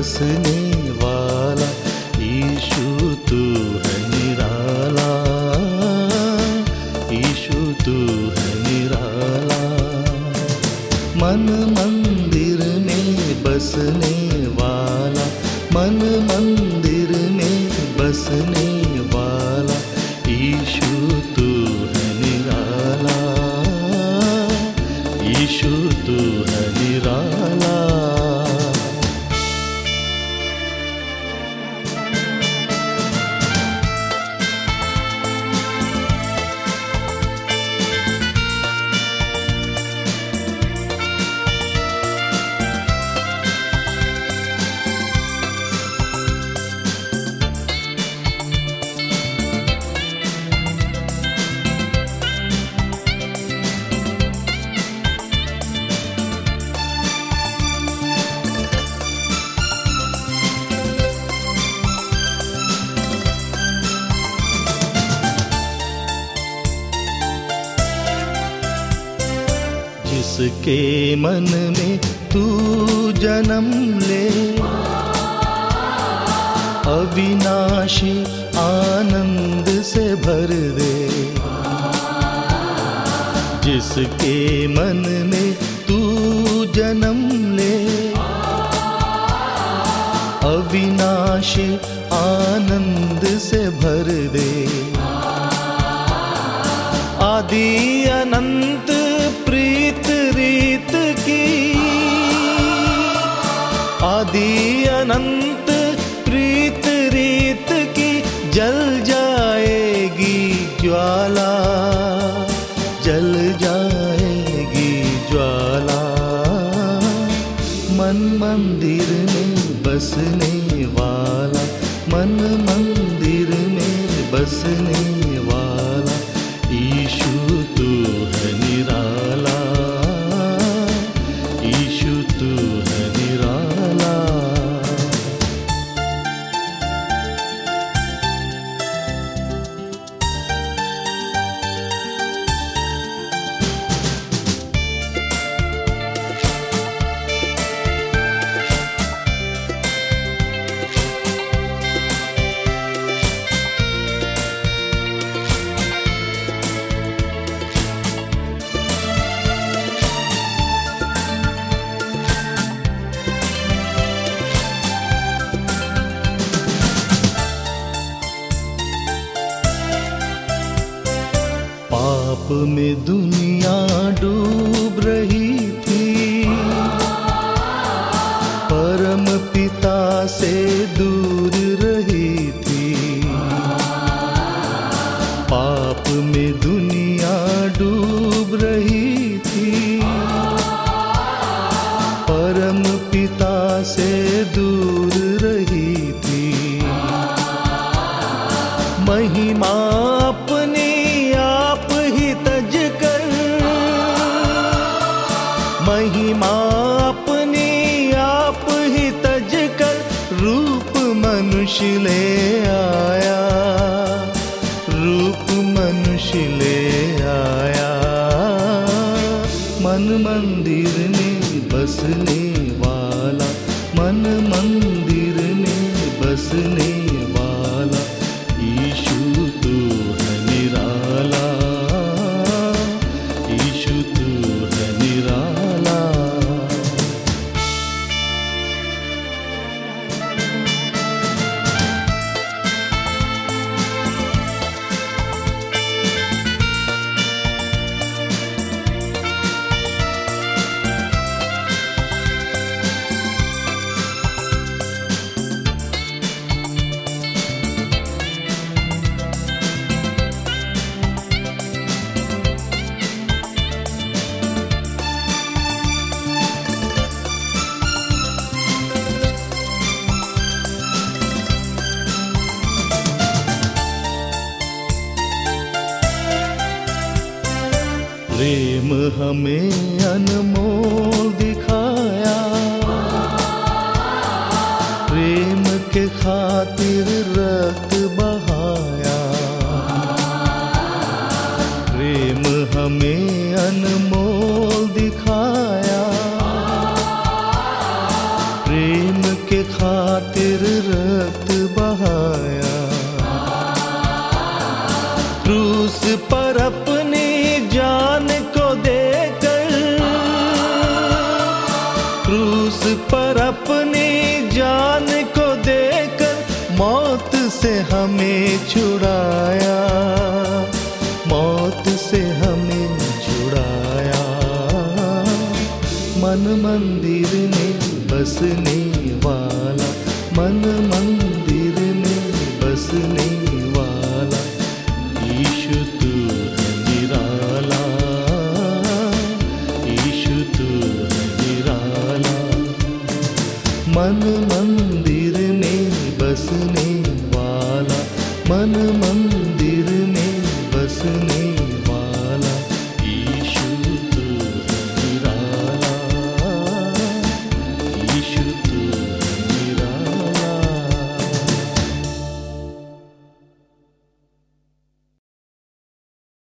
बसने वाला, ईशु तू है निराला। ईशु तू है निराला। मन मंदिर में बसने वाला, मन मंदिर में बसने वाला, ईशु तू है निराला। ईशु तू है निराला। जिसके मन में तू जन्म ले। अविनाशी आनंद से भर दे। जिसके मन में तू जन्म ले। अविनाशी आनंद से भर दे। आदि अनंत की। आदि अनंत प्रीत रीत की जल जाएगी ज्वाला, जल जाएगी ज्वाला। मन मंदिर में बसने वाला, मन मंदिर में बसने में दुनिया डूब रही थी। परम पिता से दूर रही थी। पाप में दुनिया डूब रही थी। परम पिता से दूर रही थी। महिमा मनुष्य ले आया, रूप मनुष्य ले आया। मन मंदिर में बसने वाला, मन मंदिर में बसने प्रेम हमें अनमोल दिखाया। प्रेम के खातिर रक्त बहाया। प्रेम हमें अनमोल दिखाया। प्रेम के खातिर रक्त बहाया। क्रूस पर छुड़ाया मौत से हमें छुड़ाया। मन मंदिर में बसने वाला मन मंदिर में बसने वाला ईशु तू है निराला ईशु तू निराला। मन, मन